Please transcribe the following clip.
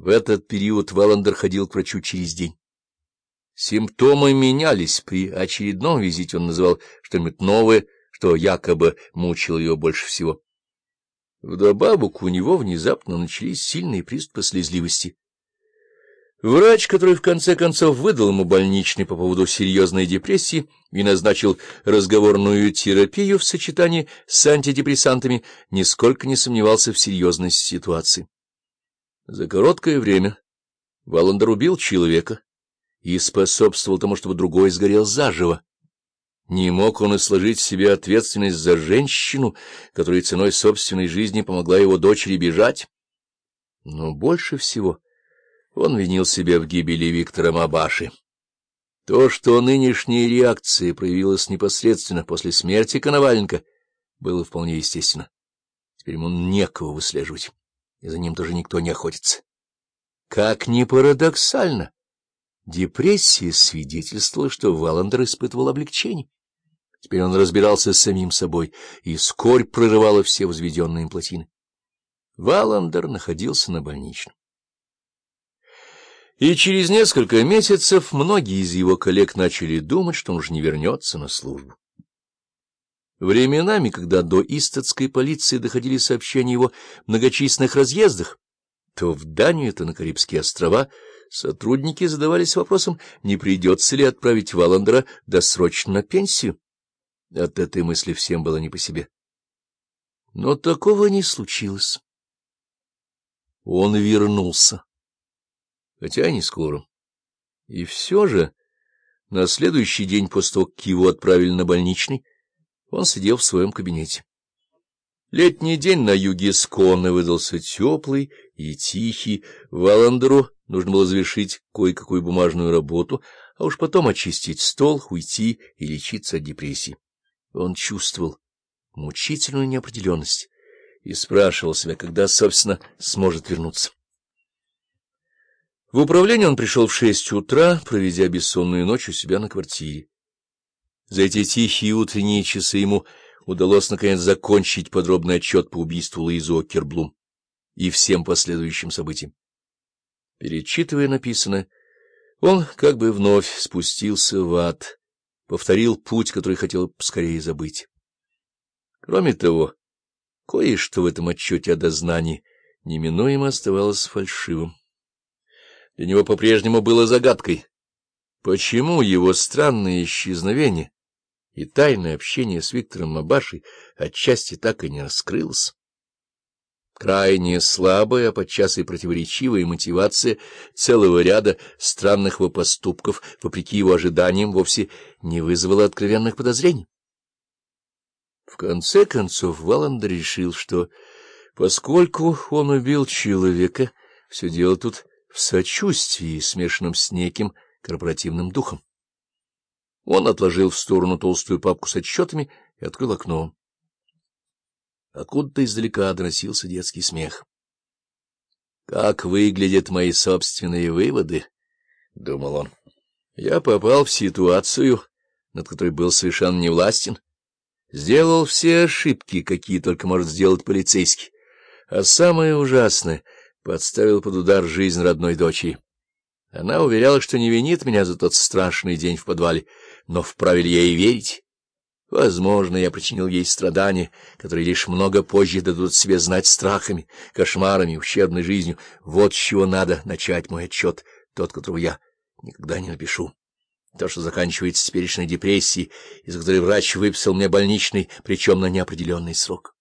В этот период Валандер ходил к врачу через день. Симптомы менялись. При очередном визите он называл что-нибудь новое, что якобы мучило его больше всего. Вдобавок у него внезапно начались сильные приступы слезливости. Врач, который в конце концов выдал ему больничный по поводу серьезной депрессии и назначил разговорную терапию в сочетании с антидепрессантами, нисколько не сомневался в серьезности ситуации. За короткое время Валандер убил человека и способствовал тому, чтобы другой сгорел заживо. Не мог он и сложить себе ответственность за женщину, которая ценой собственной жизни помогла его дочери бежать. Но больше всего он винил себя в гибели Виктора Мабаши. То, что нынешняя реакция проявилась непосредственно после смерти Коноваленко, было вполне естественно. Теперь ему некого выслеживать, и за ним тоже никто не охотится. Как ни парадоксально, депрессия свидетельствовала, что Валандер испытывал облегчение. Теперь он разбирался с самим собой, и скорбь прорывала все возведенные им плотины. Валандер находился на больничном. И через несколько месяцев многие из его коллег начали думать, что он уже не вернется на службу. Временами, когда до истатской полиции доходили сообщения его многочисленных разъездах, то в Данию, то на Карибские острова сотрудники задавались вопросом, не придется ли отправить Валандера досрочно на пенсию. От этой мысли всем было не по себе. Но такого не случилось. Он вернулся хотя и не скоро. И все же на следующий день после того, как его отправили на больничный, он сидел в своем кабинете. Летний день на юге Сконны выдался теплый и тихий. Валандеру нужно было завершить кое-какую бумажную работу, а уж потом очистить стол, уйти и лечиться от депрессии. Он чувствовал мучительную неопределенность и спрашивал себя, когда, собственно, сможет вернуться. В управление он пришел в шесть утра, проведя бессонную ночь у себя на квартире. За эти тихие утренние часы ему удалось, наконец, закончить подробный отчет по убийству Луизы Окерблум и всем последующим событиям. Перечитывая написанное, он как бы вновь спустился в ад, повторил путь, который хотел поскорее забыть. Кроме того, кое-что в этом отчете о дознании неминуемо оставалось фальшивым для него по-прежнему было загадкой. Почему его странное исчезновение и тайное общение с Виктором Мабашей отчасти так и не раскрылось? Крайне слабая, а подчас и противоречивая мотивация целого ряда странных его поступков, вопреки его ожиданиям, вовсе не вызвала откровенных подозрений. В конце концов Валандер решил, что, поскольку он убил человека, все дело тут в сочувствии, смешанном с неким корпоративным духом. Он отложил в сторону толстую папку с отчетами и открыл окно. Откуда-то издалека доносился детский смех. — Как выглядят мои собственные выводы? — думал он. — Я попал в ситуацию, над которой был совершенно невластен. Сделал все ошибки, какие только может сделать полицейский. А самое ужасное — подставил под удар жизнь родной дочери. Она уверяла, что не винит меня за тот страшный день в подвале, но вправе ли ей верить? Возможно, я причинил ей страдания, которые лишь много позже дадут себе знать страхами, кошмарами, ущербной жизнью. Вот с чего надо начать мой отчет, тот, которого я никогда не напишу. То, что заканчивается теперешней депрессией, из-за которой врач выписал мне больничный, причем на неопределенный срок.